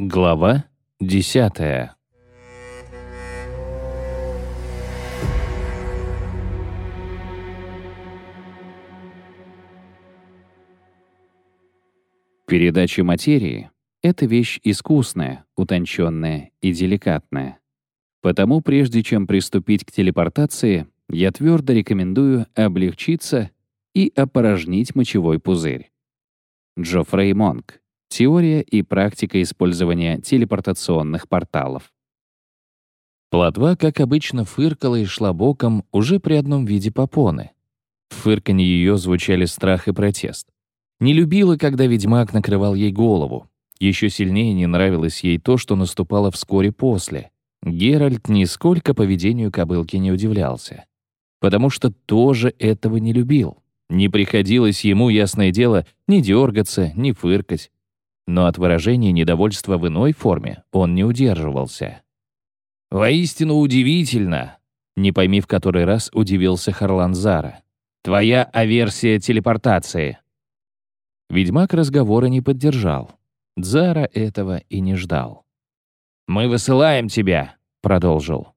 Глава десятая. Передача материи — это вещь искусная, утонченная и деликатная. Потому прежде чем приступить к телепортации, я твердо рекомендую облегчиться и опорожнить мочевой пузырь. Джоффрей Монк. Теория и практика использования телепортационных порталов. Плотва, как обычно, фыркала и шла боком уже при одном виде попоны. В фырканье ее звучали страх и протест. Не любила, когда ведьмак накрывал ей голову. Еще сильнее не нравилось ей то, что наступало вскоре после. Геральт нисколько поведению кобылки не удивлялся. Потому что тоже этого не любил. Не приходилось ему, ясное дело, ни дергаться, ни фыркать но от выражения недовольства в иной форме он не удерживался. «Воистину удивительно!» Не пойми в который раз удивился Харлан Зара. «Твоя аверсия телепортации!» Ведьмак разговора не поддержал. Зара этого и не ждал. «Мы высылаем тебя», — продолжил.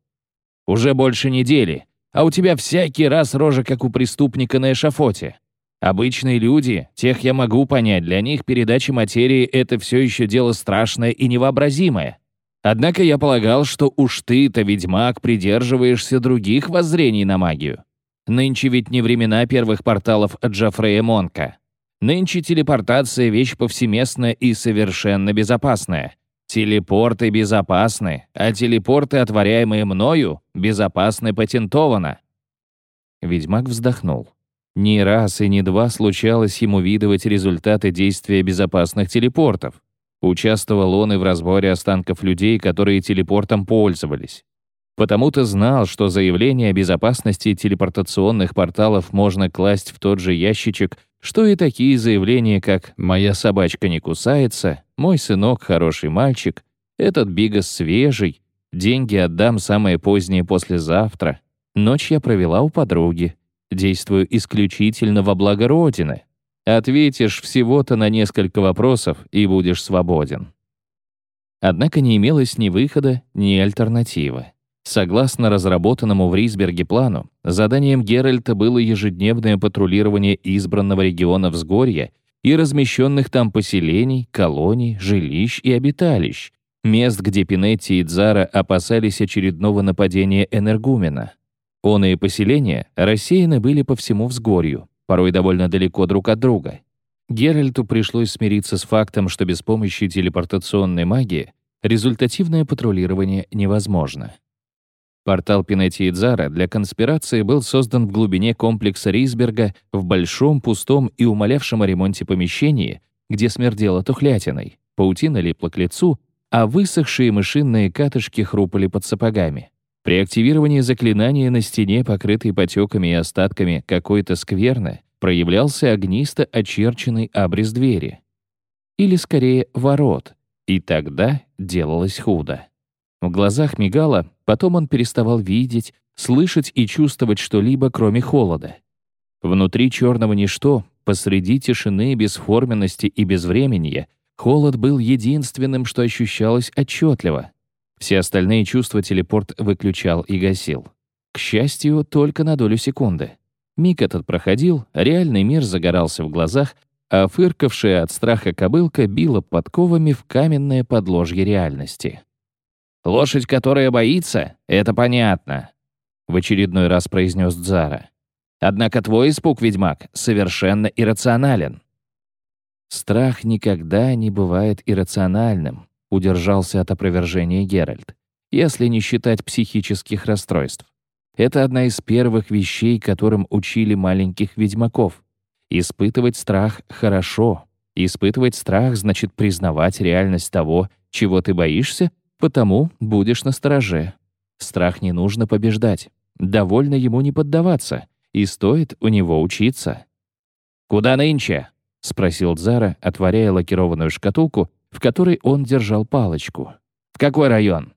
«Уже больше недели, а у тебя всякий раз рожа, как у преступника на эшафоте. Обычные люди, тех я могу понять, для них передача материи — это все еще дело страшное и невообразимое. Однако я полагал, что уж ты-то, ведьмак, придерживаешься других воззрений на магию. Нынче ведь не времена первых порталов от Джафрея Монка. Нынче телепортация — вещь повсеместная и совершенно безопасная. Телепорты безопасны, а телепорты, отворяемые мною, безопасны патентованно. Ведьмак вздохнул. Не раз и не два случалось ему видывать результаты действия безопасных телепортов. Участвовал он и в разборе останков людей, которые телепортом пользовались. Потому-то знал, что заявление о безопасности телепортационных порталов можно класть в тот же ящичек, что и такие заявления, как «моя собачка не кусается», «мой сынок хороший мальчик», «этот бигас свежий», «деньги отдам самое позднее послезавтра», «ночь я провела у подруги», Действую исключительно во благо Родины. Ответишь всего-то на несколько вопросов и будешь свободен. Однако не имелось ни выхода, ни альтернативы. Согласно разработанному в Рисберге плану, заданием Геральта было ежедневное патрулирование избранного региона Взгорья и размещенных там поселений, колоний, жилищ и обиталищ, мест, где Пинетти и Дзара опасались очередного нападения энергумена. Он и поселения рассеяны были по всему взгорью, порой довольно далеко друг от друга. Геральту пришлось смириться с фактом, что без помощи телепортационной магии результативное патрулирование невозможно. Портал Пинетти и Дзара для конспирации был создан в глубине комплекса Рисберга в большом, пустом и умолявшем о ремонте помещении, где смердело тухлятиной, паутина липла к лицу, а высохшие мышиные катышки хрупали под сапогами. При активировании заклинания на стене, покрытой потеками и остатками какой-то скверны, проявлялся огнисто очерченный абрис двери. Или, скорее, ворот. И тогда делалось худо. В глазах мигало, потом он переставал видеть, слышать и чувствовать что-либо, кроме холода. Внутри черного ничто, посреди тишины, бесформенности и безвременья, холод был единственным, что ощущалось отчетливо. Все остальные чувства телепорт выключал и гасил. К счастью, только на долю секунды. Миг этот проходил, реальный мир загорался в глазах, а фыркавшая от страха кобылка била подковами в каменное подложье реальности. «Лошадь, которая боится, это понятно», — в очередной раз произнес Дзара. «Однако твой испуг, ведьмак, совершенно иррационален». Страх никогда не бывает иррациональным, Удержался от опровержения Геральт. Если не считать психических расстройств. Это одна из первых вещей, которым учили маленьких ведьмаков. Испытывать страх — хорошо. Испытывать страх значит признавать реальность того, чего ты боишься, потому будешь настороже. Страх не нужно побеждать. Довольно ему не поддаваться, и стоит у него учиться. «Куда нынче?» — спросил Дзара, отворяя лакированную шкатулку в которой он держал палочку. «В какой район?»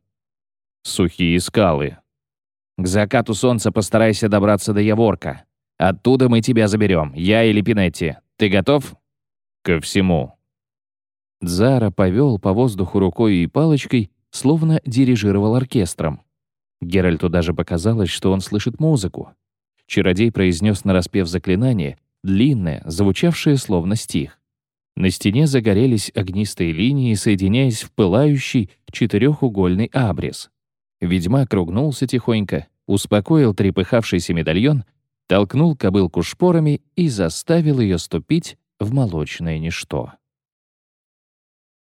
«Сухие скалы». «К закату солнца постарайся добраться до Яворка. Оттуда мы тебя заберем, я или Пинетти. Ты готов?» «Ко всему». Дзара повел по воздуху рукой и палочкой, словно дирижировал оркестром. Геральту даже показалось, что он слышит музыку. Чародей произнес нараспев заклинание, длинное, звучавшее словно стих. На стене загорелись огнистые линии, соединяясь в пылающий четырехугольный абрис. Ведьмак ругнулся тихонько, успокоил трепыхавшийся медальон, толкнул кобылку шпорами и заставил ее ступить в молочное ничто.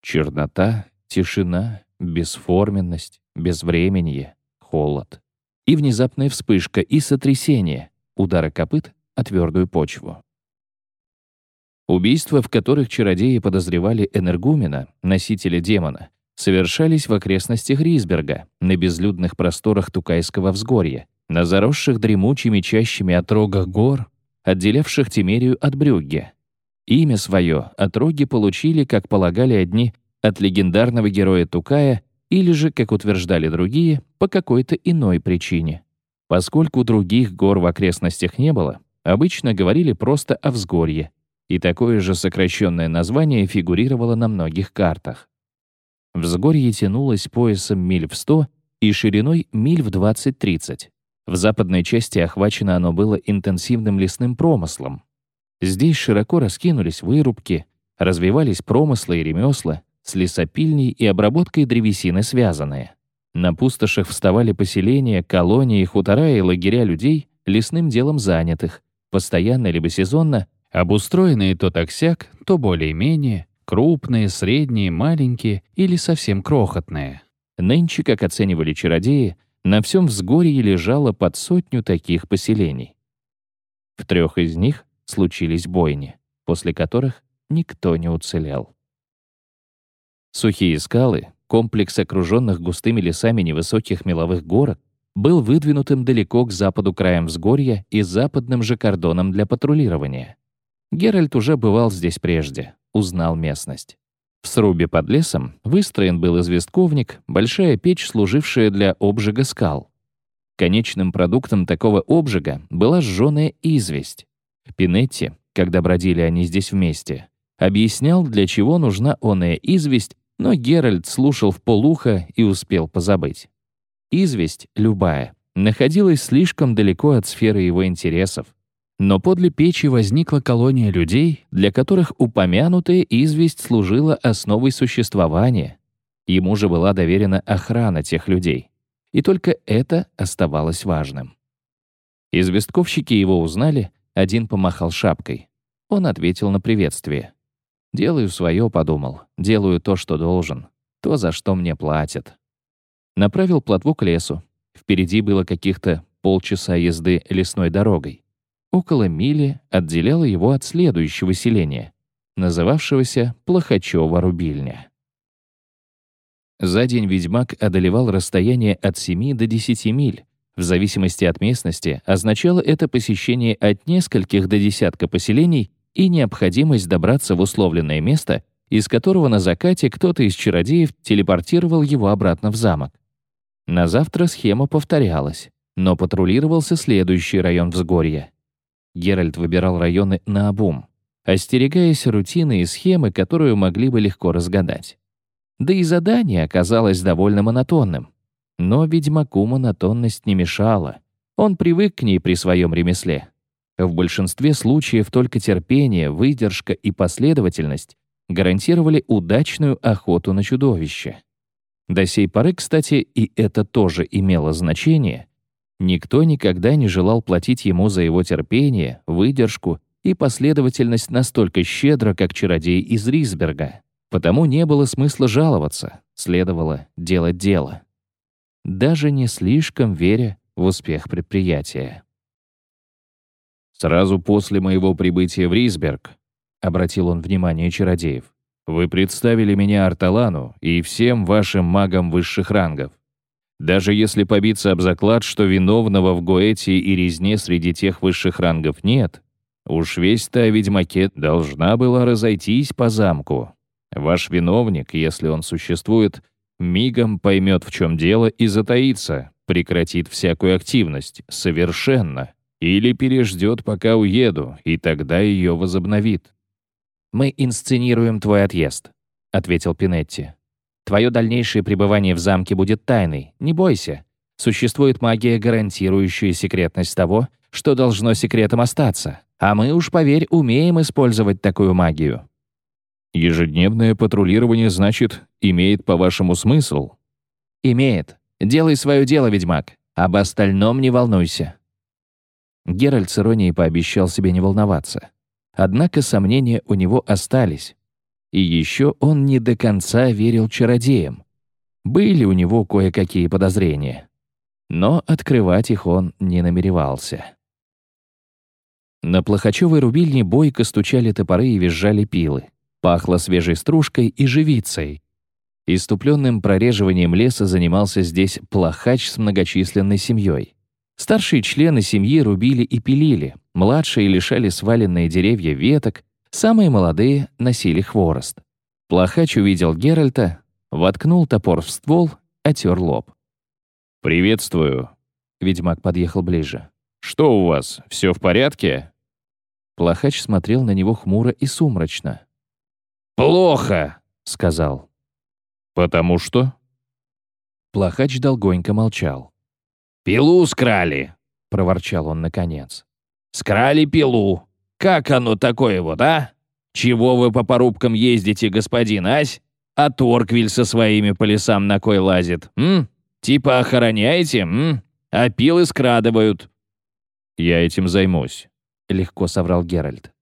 Чернота, тишина, бесформенность, безвременье, холод. И внезапная вспышка, и сотрясение, удары копыт о твердую почву. Убийства, в которых чародеи подозревали энергумена, носителя демона, совершались в окрестностях Ризберга, на безлюдных просторах Тукайского взгорья, на заросших дремучими чащами отрогах гор, отделявших Тимерию от Брюгге. Имя свое отроги получили, как полагали одни, от легендарного героя Тукая или же, как утверждали другие, по какой-то иной причине. Поскольку других гор в окрестностях не было, обычно говорили просто о взгорье, и такое же сокращенное название фигурировало на многих картах. Взгорье тянулось поясом миль в 100 и шириной миль в 20-30. В западной части охвачено оно было интенсивным лесным промыслом. Здесь широко раскинулись вырубки, развивались промыслы и ремесла, с лесопильней и обработкой древесины связанные. На пустошах вставали поселения, колонии, хутора и лагеря людей, лесным делом занятых, постоянно либо сезонно, обустроенные то так-сяк, то более-менее, крупные, средние, маленькие или совсем крохотные. Нынче, как оценивали чародеи, на всем взгорье лежало под сотню таких поселений. В трех из них случились бойни, после которых никто не уцелел. Сухие скалы, комплекс окруженных густыми лесами невысоких меловых горок, был выдвинутым далеко к западу краем взгорья и западным же кордоном для патрулирования. Геральт уже бывал здесь прежде, узнал местность. В срубе под лесом выстроен был известковник, большая печь, служившая для обжига скал. Конечным продуктом такого обжига была сжёная известь. Пинетти, когда бродили они здесь вместе, объяснял, для чего нужна оная известь но Геральт слушал в полуха и успел позабыть. Известь, любая, находилась слишком далеко от сферы его интересов. Но подле печи возникла колония людей, для которых упомянутая известь служила основой существования. Ему же была доверена охрана тех людей. И только это оставалось важным. Известковщики его узнали, один помахал шапкой. Он ответил на приветствие. Делаю свое, подумал. Делаю то, что должен. То, за что мне платят. Направил плотву к лесу. Впереди было каких-то полчаса езды лесной дорогой. Около мили отделяло его от следующего селения, называвшегося Плохачева-Рубильня. За день ведьмак одолевал расстояние от 7 до 10 миль. В зависимости от местности означало это посещение от нескольких до десятка поселений и необходимость добраться в условленное место, из которого на закате кто-то из чародеев телепортировал его обратно в замок. На завтра схема повторялась, но патрулировался следующий район взгорья. Геральт выбирал районы наобум, остерегаясь рутины и схемы, которую могли бы легко разгадать. Да и задание оказалось довольно монотонным. Но ведьмаку монотонность не мешала. Он привык к ней при своем ремесле. В большинстве случаев только терпение, выдержка и последовательность гарантировали удачную охоту на чудовище. До сей поры, кстати, и это тоже имело значение, никто никогда не желал платить ему за его терпение, выдержку и последовательность настолько щедро, как чародей из Рисберга. Потому не было смысла жаловаться, следовало делать дело. Даже не слишком веря в успех предприятия. «Сразу после моего прибытия в Рисберг», — обратил он внимание чародеев, «вы представили меня Арталану и всем вашим магам высших рангов. Даже если побиться об заклад, что виновного в Гоэте и резне среди тех высших рангов нет, уж весь-то ведьмаке должна была разойтись по замку. Ваш виновник, если он существует, мигом поймет, в чем дело, и затаится, прекратит всякую активность, совершенно. Или переждет, пока уеду, и тогда ее возобновит. Мы инсценируем твой отъезд. — ответил Пинетти. «Твое дальнейшее пребывание в замке будет тайной, не бойся. Существует магия, гарантирующая секретность того, что должно секретом остаться. А мы уж, поверь, умеем использовать такую магию». «Ежедневное патрулирование, значит, имеет, по-вашему, смысл?» «Имеет. Делай свое дело, ведьмак. Об остальном не волнуйся». Геральт с иронией пообещал себе не волноваться. Однако сомнения у него остались. И еще он не до конца верил чародеям. Были у него кое-какие подозрения. Но открывать их он не намеревался. На плохочевой рубильне бойко стучали топоры и визжали пилы. Пахло свежей стружкой и живицей. Иступленным прореживанием леса занимался здесь плохач с многочисленной семьей. Старшие члены семьи рубили и пилили, младшие лишали сваленные деревья веток, самые молодые носили хворост. Плохач увидел Геральта, воткнул топор в ствол, отер лоб. «Приветствую», — ведьмак подъехал ближе. «Что у вас, все в порядке?» Плохач смотрел на него хмуро и сумрачно. «Плохо», — сказал. «Потому что?» Плохач долгонько молчал. «Пилу скрали», — проворчал он наконец. «Скрали пилу. Как оно такое вот, а? Чего вы по порубкам ездите, господин Ась? А Торквиль со своими по лесам на кой лазит, м? Типа охраняете, м? А пилы скрадывают». «Я этим займусь», — легко соврал Геральт.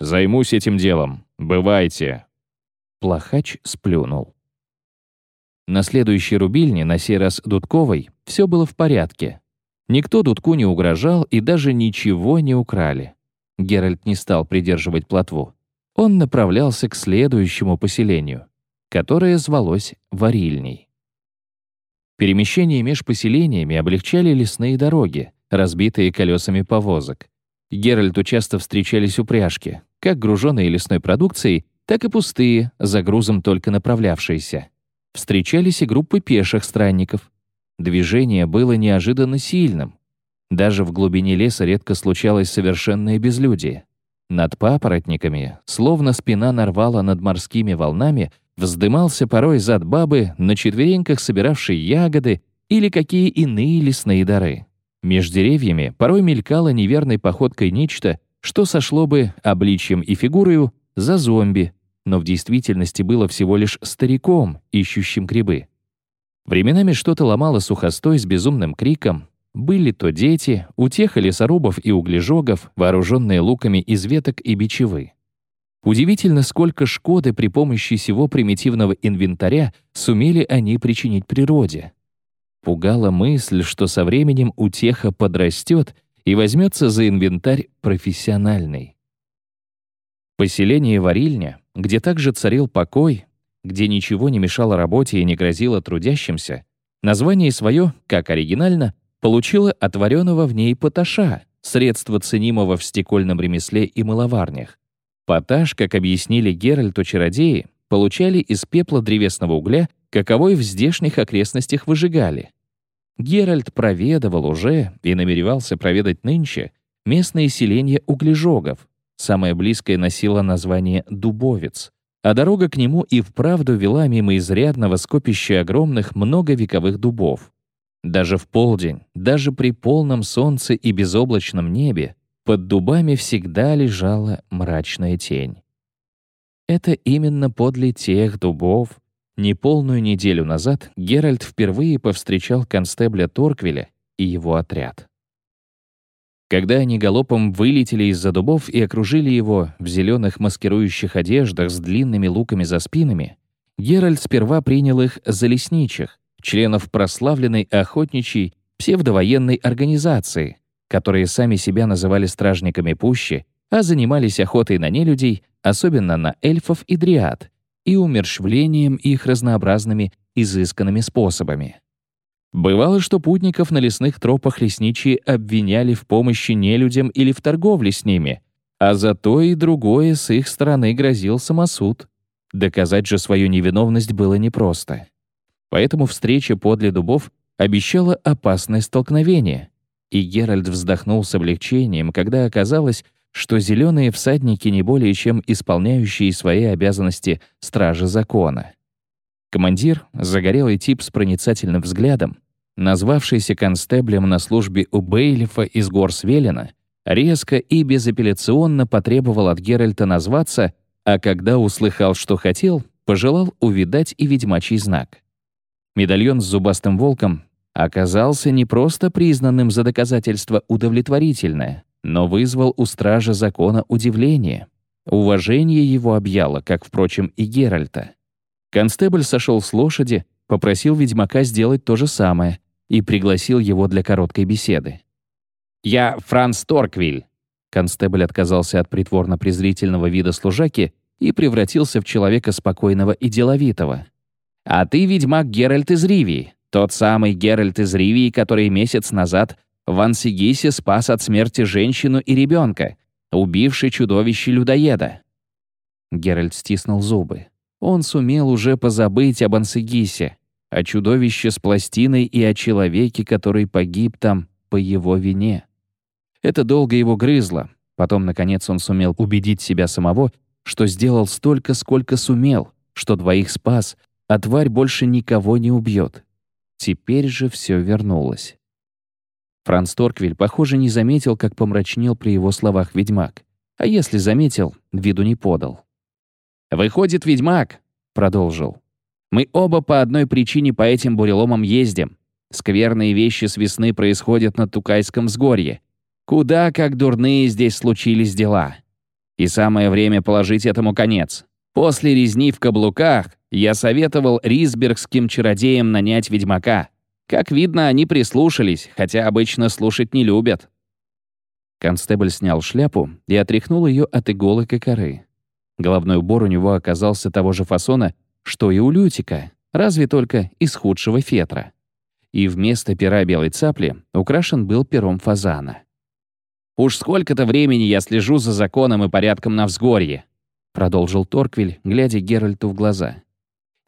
«Займусь этим делом. Бывайте». Плохач сплюнул. На следующей рубильне, на сей раз Дудковой, все было в порядке. Никто Дудку не угрожал и даже ничего не украли. Геральт не стал придерживать плотву. Он направлялся к следующему поселению, которое звалось Варильней. Перемещение меж поселениями облегчали лесные дороги, разбитые колесами повозок. Геральту часто встречались упряжки, как груженные лесной продукцией, так и пустые, за грузом только направлявшиеся. Встречались и группы пеших странников. Движение было неожиданно сильным. Даже в глубине леса редко случалось совершенное безлюдие. Над папоротниками, словно спина нарвала над морскими волнами, вздымался порой зад бабы, на четвереньках собиравшей ягоды или какие иные лесные дары. Меж деревьями порой мелькало неверной походкой нечто, что сошло бы обличьем и фигурою за зомби, но в действительности было всего лишь стариком, ищущим грибы. Временами что-то ломало сухостой с безумным криком. Были то дети, утеха лесорубов и углежогов, вооруженные луками из веток и бичевы. Удивительно, сколько шкоды при помощи сего примитивного инвентаря сумели они причинить природе. Пугала мысль, что со временем утеха подрастет и возьмется за инвентарь профессиональный. Поселение Варильня, где также царил покой, где ничего не мешало работе и не грозило трудящимся, название свое, как оригинально, получило от вареного в ней поташа, средство ценимого в стекольном ремесле и мыловарнях. Поташ, как объяснили Геральту чародеи, получали из пепла древесного угля, каковой в здешних окрестностях выжигали. Геральт проведывал уже и намеревался проведать нынче местные селения углежогов, Самое близкое носило название Дубовец, а дорога к нему и вправду вела мимо изрядного скопища огромных многовековых дубов. Даже в полдень, даже при полном солнце и безоблачном небе, под дубами всегда лежала мрачная тень. Это именно подле тех дубов, неполную неделю назад Геральт впервые повстречал констебля Торквеля и его отряд. Когда они галопом вылетели из-за дубов и окружили его в зеленых маскирующих одеждах с длинными луками за спинами, Геральт сперва принял их за лесничих, членов прославленной охотничьей псевдовоенной организации, которые сами себя называли стражниками пущи, а занимались охотой на нелюдей, особенно на эльфов и дриад, и умерщвлением их разнообразными изысканными способами. Бывало, что путников на лесных тропах лесничие обвиняли в помощи нелюдям или в торговле с ними, а за то и другое с их стороны грозил самосуд. Доказать же свою невиновность было непросто. Поэтому встреча подле дубов обещала опасное столкновение, и Геральт вздохнул с облегчением, когда оказалось, что зеленые всадники не более чем исполняющие свои обязанности стражи закона. Командир, загорелый тип с проницательным взглядом, назвавшийся констеблем на службе у Бейлифа из гор Свелена, резко и безапелляционно потребовал от Геральта назваться, а когда услыхал, что хотел, пожелал увидать и ведьмачий знак. Медальон с зубастым волком оказался не просто признанным за доказательство удовлетворительное, но вызвал у стража закона удивление. Уважение его объяло, как, впрочем, и Геральта. Констебль сошел с лошади, попросил ведьмака сделать то же самое и пригласил его для короткой беседы. «Я Франц Торквиль». Констебль отказался от притворно-презрительного вида служаки и превратился в человека спокойного и деловитого. А ты ведьмак Геральт из Ривии, тот самый Геральт из Ривии, который месяц назад в Ансигисе спас от смерти женщину и ребенка, убивший чудовище-людоеда». Геральт стиснул зубы. Он сумел уже позабыть об Ансигисе, о чудовище с пластиной и о человеке, который погиб там по его вине. Это долго его грызло. Потом, наконец, он сумел убедить себя самого, что сделал столько, сколько сумел, что двоих спас, а тварь больше никого не убьет. Теперь же все вернулось. Франц Торквиль, похоже, не заметил, как помрачнел при его словах ведьмак. А если заметил, виду не подал. «Выходит, ведьмак», — продолжил. «Мы оба по одной причине по этим буреломам ездим. Скверные вещи с весны происходят на Тукайском взгорье. Куда как дурные здесь случились дела. И самое время положить этому конец. После резни в каблуках я советовал рисбергским чародеям нанять ведьмака. Как видно, они прислушались, хотя обычно слушать не любят. Констебль снял шляпу и отряхнул ее от иголок и коры. Головной убор у него оказался того же фасона, что и у Лютика, разве только из худшего фетра. И вместо пера белой цапли украшен был пером фазана. «Уж сколько-то времени я слежу за законом и порядком на взгорье продолжил Торквиль, глядя Геральту в глаза.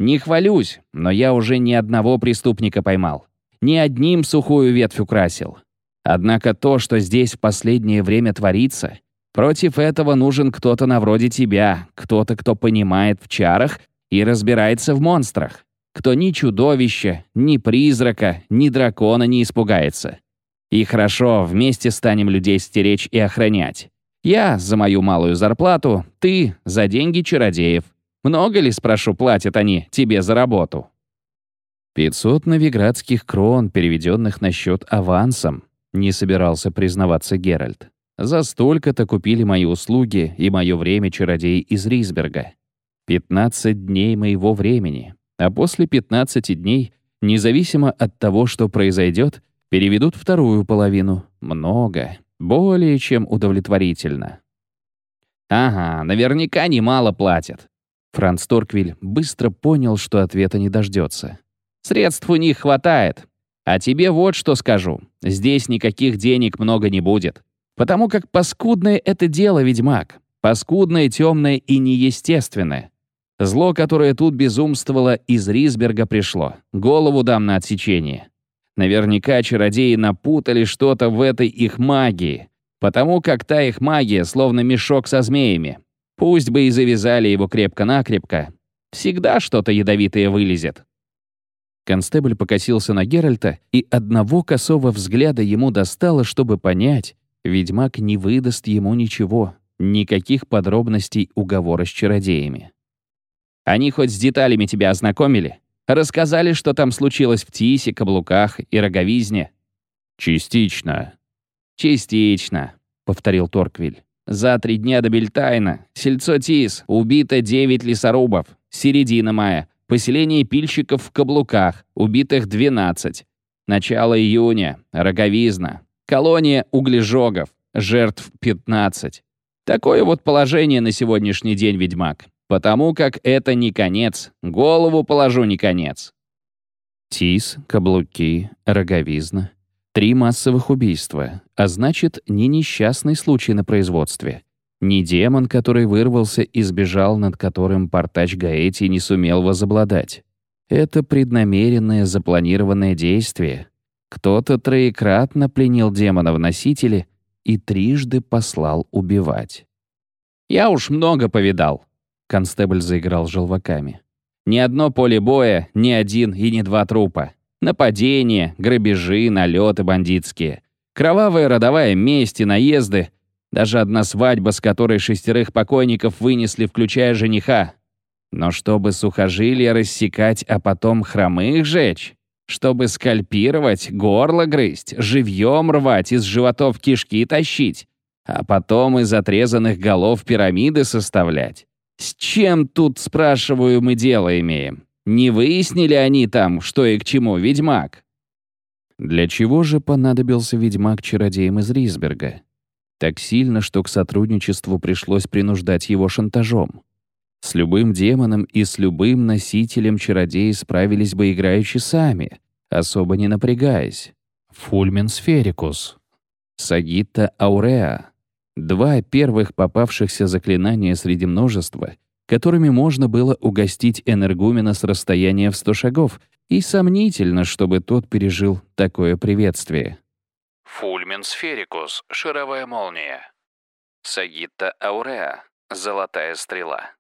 «Не хвалюсь, но я уже ни одного преступника поймал. Ни одним сухую ветвь украсил. Однако то, что здесь в последнее время творится, против этого нужен кто-то на вроде тебя, кто-то, кто понимает в чарах и разбирается в монстрах, кто ни чудовища, ни призрака, ни дракона не испугается. И хорошо, вместе станем людей стеречь и охранять. Я за мою малую зарплату, ты за деньги чародеев. Много ли, спрошу, платят они тебе за работу?» «Пятьсот новиградских крон, переведенных на счет авансом», не собирался признаваться Геральт. «За столько-то купили мои услуги и мое время чародей из Рисберга. Пятнадцать дней моего времени, а после пятнадцати дней, независимо от того, что произойдет, переведут вторую половину. Много, более чем удовлетворительно. «Ага, наверняка немало платят». Франц Торквиль быстро понял, что ответа не дождется. «Средств у них хватает. А тебе вот что скажу. Здесь никаких денег много не будет. Потому как паскудное это дело, ведьмак. Паскудное, темное и неестественное. Зло, которое тут безумствовало, из Рисберга пришло. Голову дам на отсечение. Наверняка чародеи напутали что-то в этой их магии, потому как та их магия словно мешок со змеями. Пусть бы и завязали его крепко-накрепко. Всегда что-то ядовитое вылезет. Констебль покосился на Геральта, и одного косого взгляда ему достало, чтобы понять, ведьмак не выдаст ему ничего, никаких подробностей уговора с чародеями. «Они хоть с деталями тебя ознакомили?» Рассказали, что там случилось в Тисе, Каблуках и Роговизне?» «Частично». «Частично», — повторил Торквиль. «За три дня до Бельтайна. Сельцо Тис. Убито девять лесорубов. Середина мая. Поселение пильщиков в Каблуках. Убитых двенадцать. Начало июня. Роговизна. Колония углежогов. Жертв пятнадцать. Такое вот положение на сегодняшний день, ведьмак. Потому как это не конец. Голову положу не конец. Тис, каблуки, роговизна. Три массовых убийства. А значит, не несчастный случай на производстве. Не демон, который вырвался и сбежал, над которым портач Гаэти не сумел возобладать. Это преднамеренное запланированное действие. Кто-то троекратно пленил демона в носителе и трижды послал убивать. «Я уж много повидал», — констебль заиграл желваками. «Ни одно поле боя, ни один и ни два трупа. Нападения, грабежи, налеты бандитские. Кровавая родовая месть и наезды. Даже одна свадьба, с которой шестерых покойников вынесли, включая жениха. Но чтобы сухожилия рассекать, а потом хромых жечь, чтобы скальпировать, горло грызть, живьем рвать, из животов кишки тащить, а потом из отрезанных голов пирамиды составлять. С чем тут, спрашиваю, мы дело имеем? Не выяснили они там, что и к чему, ведьмак? Для чего же понадобился ведьмак чародеям из Рисберга? Так сильно, что к сотрудничеству пришлось принуждать его шантажом. С любым демоном и с любым носителем чародеи справились бы играючи сами, особо не напрягаясь. Фульмен Сферикус, Сагитта Ауреа. Два первых попавшихся заклинания среди множества, которыми можно было угостить энергумена с расстояния в сто шагов, и сомнительно, чтобы тот пережил такое приветствие. Фульмен Сферикус, шаровая молния. Сагитта Ауреа, золотая стрела.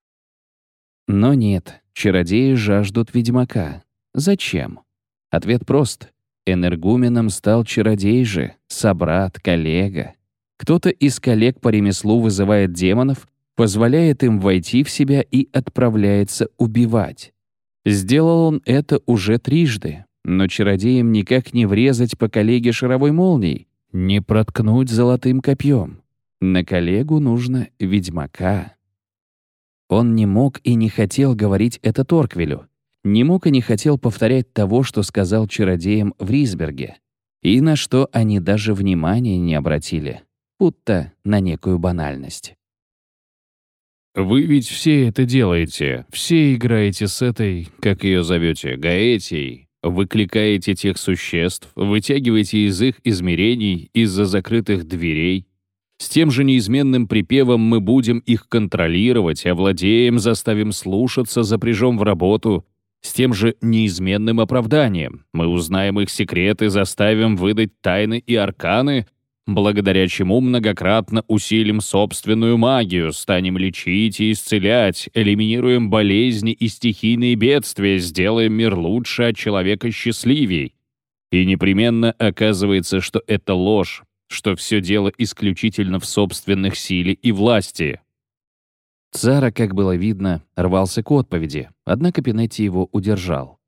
Но нет, чародеи жаждут ведьмака. Зачем? Ответ прост. Энергуменом стал чародей же, собрат, коллега. Кто-то из коллег по ремеслу вызывает демонов, позволяет им войти в себя и отправляется убивать. Сделал он это уже трижды, но чародеям никак не врезать по коллеге шаровой молнией, не проткнуть золотым копьем. На коллегу нужно ведьмака. Он не мог и не хотел говорить это Торквилю. Не мог и не хотел повторять того, что сказал чародеям в Рисберге. И на что они даже внимания не обратили. Будто на некую банальность. «Вы ведь все это делаете. Все играете с этой, как ее зовете, Гаэтией. Выкликаете тех существ, вытягиваете из их измерений из-за закрытых дверей, с тем же неизменным припевом мы будем их контролировать, овладеем, заставим слушаться, запряжем в работу. С тем же неизменным оправданием мы узнаем их секреты, заставим выдать тайны и арканы, благодаря чему многократно усилим собственную магию, станем лечить и исцелять, элиминируем болезни и стихийные бедствия, сделаем мир лучше, а человека счастливей. И непременно оказывается, что это ложь, что все дело исключительно в собственных силе и власти. Цара, как было видно, рвался к отповеди, однако Пинетти его удержал.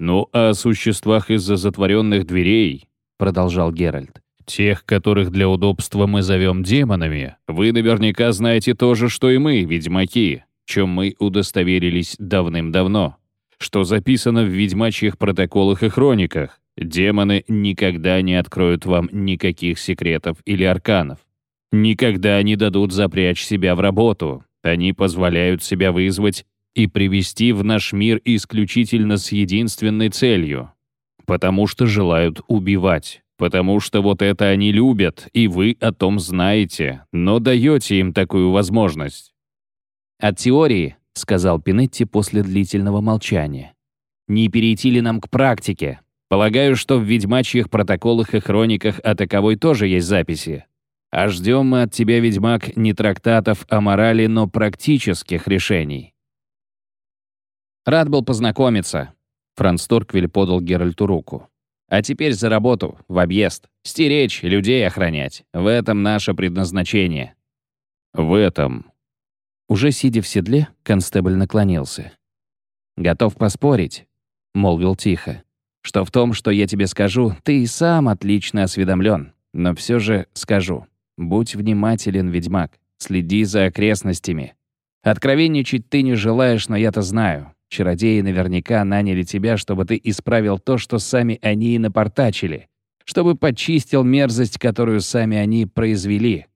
«Ну, а о существах из-за затворенных дверей», — продолжал Геральт, «тех, которых для удобства мы зовем демонами, вы наверняка знаете то же, что и мы, ведьмаки, чем мы удостоверились давным-давно, что записано в ведьмачьих протоколах и хрониках. Демоны никогда не откроют вам никаких секретов или арканов. Никогда не дадут запрячь себя в работу. Они позволяют себя вызвать и привести в наш мир исключительно с единственной целью. Потому что желают убивать. Потому что вот это они любят, и вы о том знаете, но даете им такую возможность. «От теории», — сказал Пинетти после длительного молчания, «не перейти ли нам к практике?» Полагаю, что в ведьмачьих протоколах и хрониках о таковой тоже есть записи. А ждем мы от тебя, ведьмак, не трактатов о морали, но практических решений. Рад был познакомиться. Франц Торквиль подал Геральту руку. А теперь за работу, в объезд. Стеречь, людей охранять. В этом наше предназначение. В этом. Уже сидя в седле, констебль наклонился. «Готов поспорить», — молвил тихо что в том, что я тебе скажу, ты и сам отлично осведомлен. Но все же скажу. Будь внимателен, ведьмак. Следи за окрестностями. Откровенничать ты не желаешь, но я-то знаю. Чародеи наверняка наняли тебя, чтобы ты исправил то, что сами они и напортачили. Чтобы почистил мерзость, которую сами они произвели.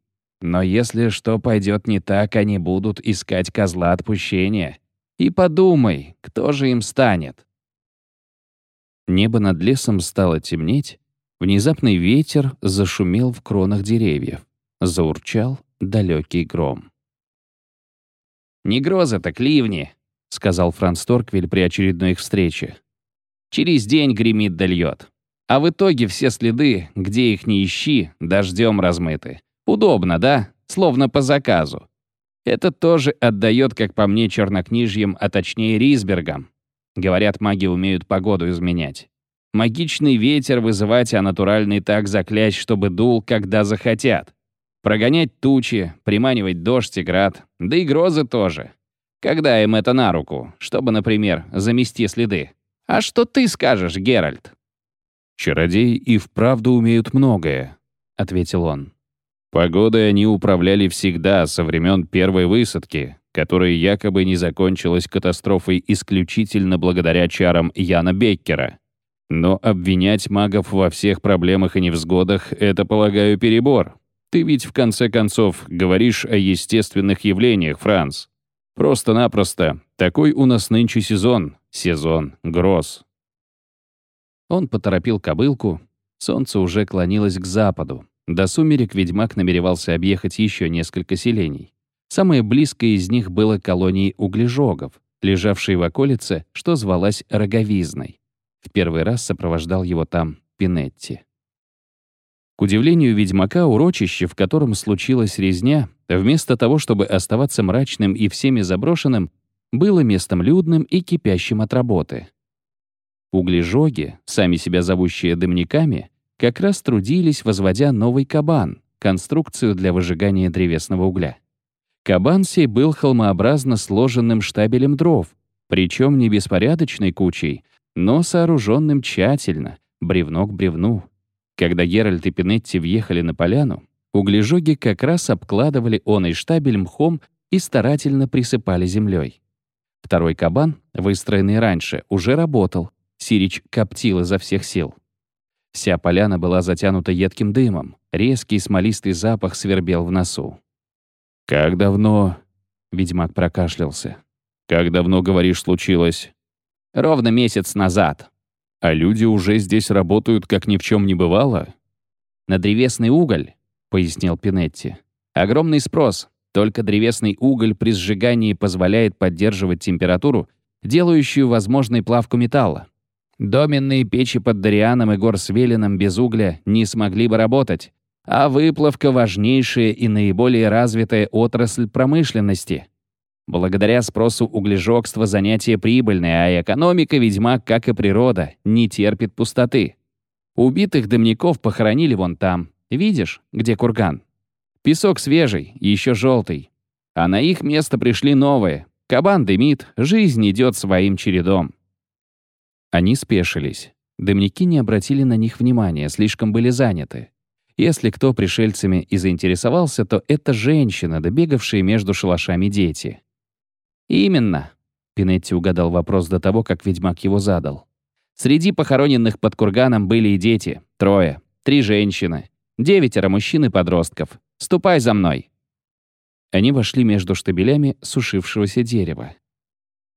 Но если что пойдет не так, они будут искать козла отпущения. И подумай, кто же им станет? Небо над лесом стало темнеть, внезапный ветер зашумел в кронах деревьев, заурчал далекий гром. «Не гроза, так ливни», — сказал Франц Торквиль при очередной их встрече. «Через день гремит да льет. А в итоге все следы, где их не ищи, дождем размыты. Удобно, да? Словно по заказу. Это тоже отдает, как по мне, чернокнижьям, а точнее Рисбергам. Говорят, маги умеют погоду изменять. Магичный ветер вызывать, а натуральный так заклясть, чтобы дул, когда захотят. Прогонять тучи, приманивать дождь и град, да и грозы тоже. Когда им это на руку, чтобы, например, замести следы? А что ты скажешь, Геральт? «Чародеи и вправду умеют многое», — ответил он. «Погодой они управляли всегда, со времен первой высадки, которая якобы не закончилась катастрофой исключительно благодаря чарам Яна Беккера. Но обвинять магов во всех проблемах и невзгодах — это, полагаю, перебор. Ты ведь, в конце концов, говоришь о естественных явлениях, Франц. Просто-напросто. Такой у нас нынче сезон. Сезон гроз. Он поторопил кобылку. Солнце уже клонилось к западу. До сумерек ведьмак намеревался объехать еще несколько селений. Самое близкое из них было колонией углежогов, лежавшей в околице, что звалась Роговизной. В первый раз сопровождал его там Пинетти. К удивлению ведьмака, урочище, в котором случилась резня, вместо того, чтобы оставаться мрачным и всеми заброшенным, было местом людным и кипящим от работы. Углежоги, сами себя зовущие дымниками, как раз трудились, возводя новый кабан, конструкцию для выжигания древесного угля. Кабан сей был холмообразно сложенным штабелем дров, причем не беспорядочной кучей, но сооруженным тщательно, бревно к бревну. Когда Геральт и Пинетти въехали на поляну, углежоги как раз обкладывали он и штабель мхом и старательно присыпали землей. Второй кабан, выстроенный раньше, уже работал. Сирич коптил изо всех сил. Вся поляна была затянута едким дымом. Резкий смолистый запах свербел в носу. «Как давно...» — ведьмак прокашлялся. «Как давно, говоришь, случилось?» «Ровно месяц назад», а люди уже здесь работают, как ни в чем не бывало? На древесный уголь, пояснил Пинетти. Огромный спрос. Только древесный уголь при сжигании позволяет поддерживать температуру, делающую возможной плавку металла. Доменные печи под Дарианом и Горсвелином без угля не смогли бы работать, а выплавка — важнейшая и наиболее развитая отрасль промышленности — Благодаря спросу углежогство занятие прибыльное, а экономика ведьма, как и природа, не терпит пустоты. Убитых дымников похоронили вон там. Видишь, где курган? Песок свежий, еще желтый. А на их место пришли новые. Кабан дымит, жизнь идет своим чередом. Они спешились. Дымники не обратили на них внимания, слишком были заняты. Если кто пришельцами и заинтересовался, то это женщина, добегавшие между шалашами дети. «Именно», — Пинетти угадал вопрос до того, как ведьмак его задал. «Среди похороненных под курганом были и дети. Трое. Три женщины. Девятеро мужчин и подростков. Ступай за мной». Они вошли между штабелями сушившегося дерева.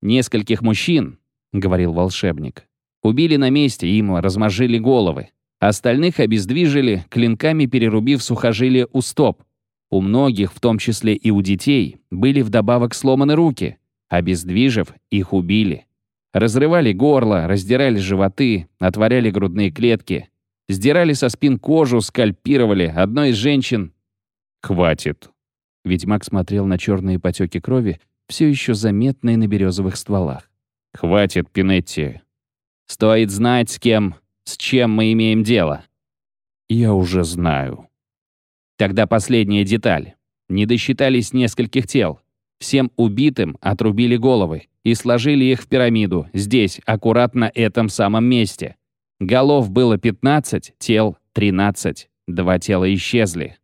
«Нескольких мужчин», — говорил волшебник, — «убили на месте, им размозжили головы. Остальных обездвижили, клинками перерубив сухожилия у стоп. У многих, в том числе и у детей, были вдобавок сломаны руки. Обездвижив, их убили. Разрывали горло, раздирали животы, отворяли грудные клетки, сдирали со спин кожу, скальпировали. Одной из женщин... «Хватит!» Ведьмак смотрел на черные потеки крови, все еще заметные на березовых стволах. «Хватит, Пинетти!» «Стоит знать, с кем, с чем мы имеем дело». «Я уже знаю». Тогда последняя деталь. Не досчитались нескольких тел. Всем убитым отрубили головы и сложили их в пирамиду, здесь, аккуратно этом самом месте. Голов было 15, тел 13. Два тела исчезли.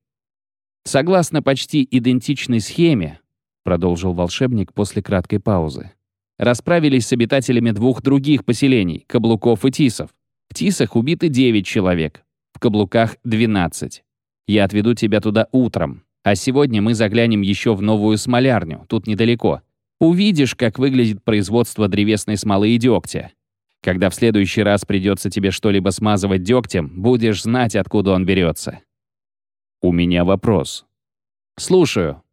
Согласно почти идентичной схеме, продолжил волшебник после краткой паузы, расправились с обитателями двух других поселений, Каблуков и Тисов. В Тисах убиты 9 человек, в Каблуках — 12. Я отведу тебя туда утром. А сегодня мы заглянем еще в новую смолярню, тут недалеко. Увидишь, как выглядит производство древесной смолы и дегтя. Когда в следующий раз придется тебе что-либо смазывать дегтем, будешь знать, откуда он берется. У меня вопрос. Слушаю.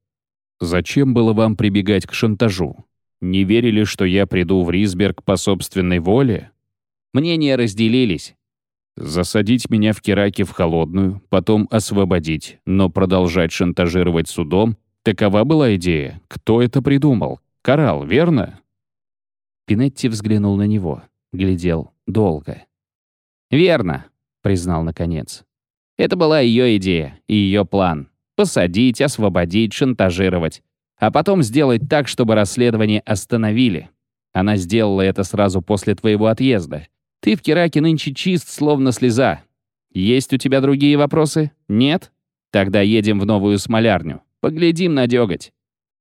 Зачем было вам прибегать к шантажу? Не верили, что я приду в Рисберг по собственной воле? Мнения разделились. Засадить меня в Кераке в холодную, потом освободить, но продолжать шантажировать судом — такова была идея. Кто это придумал? Коралл, верно?» Пинетти взглянул на него, глядел долго. «Верно», — признал наконец. «Это была ее идея и ее план. Посадить, освободить, шантажировать. А потом сделать так, чтобы расследование остановили. Она сделала это сразу после твоего отъезда. Ты в Кераке нынче чист, словно слеза. Есть у тебя другие вопросы? Нет? Тогда едем в новую смолярню. Поглядим на дёготь.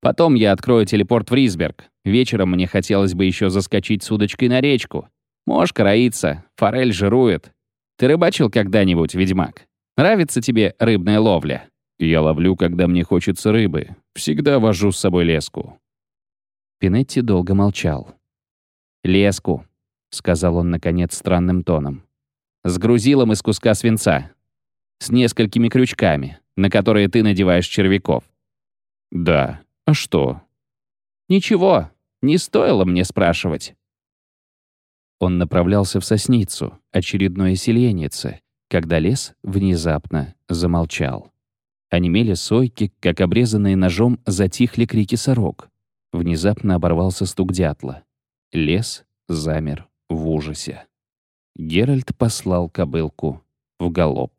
Потом я открою телепорт в Рисберг. Вечером мне хотелось бы еще заскочить с удочкой на речку. Мошка роится, форель жирует. Ты рыбачил когда-нибудь, ведьмак? Нравится тебе рыбная ловля? Я ловлю, когда мне хочется рыбы. Всегда вожу с собой леску. Пинетти долго молчал. «Леску», — сказал он, наконец, странным тоном. «С грузилом из куска свинца. С несколькими крючками, на которые ты надеваешь червяков». «Да. А что?» «Ничего. Не стоило мне спрашивать». Он направлялся в Сосницу, очередное селенице, когда лес внезапно замолчал. Онемели сойки, как обрезанные ножом, затихли крики сорок. Внезапно оборвался стук дятла. Лес замер в ужасе. Геральт послал кобылку в галоп.